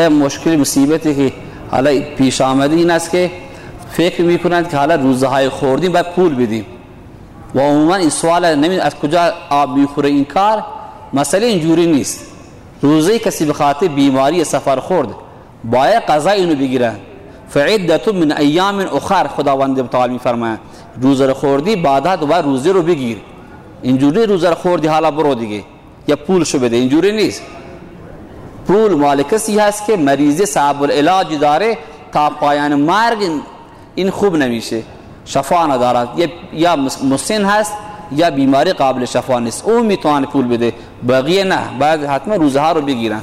مشکل مصیبتی که حالا پیش آمده این است که فکر می‌کنند که حالا روزهای خوردیم باید پول بدیم۔ و عموما این سوال نمید از کجا آب می‌خوره این کار؟ مسئله اینجوری نیست۔ روزه کسی به خاطر بیماری سفر خورد باید قضا اینو بگیرن فعدت من ایام اخر خداوند متعال میفرماید۔ روزه رو خوردی بعدا دوباره روزه رو بگیر۔ اینجوری روزه رو خوردی حالا برو دیگه یا پولشو بده اینجوری نیست۔ پول مال کسی هست که مریضی صاحب العلاج داره تا پایان مرگ این خوب نمیشه شفا ندارد یا مسن هست یا بیماری قابل شفا نیست اون می‌تونه پول بده بقیه نه بعد حتما روزه ها رو بگیرن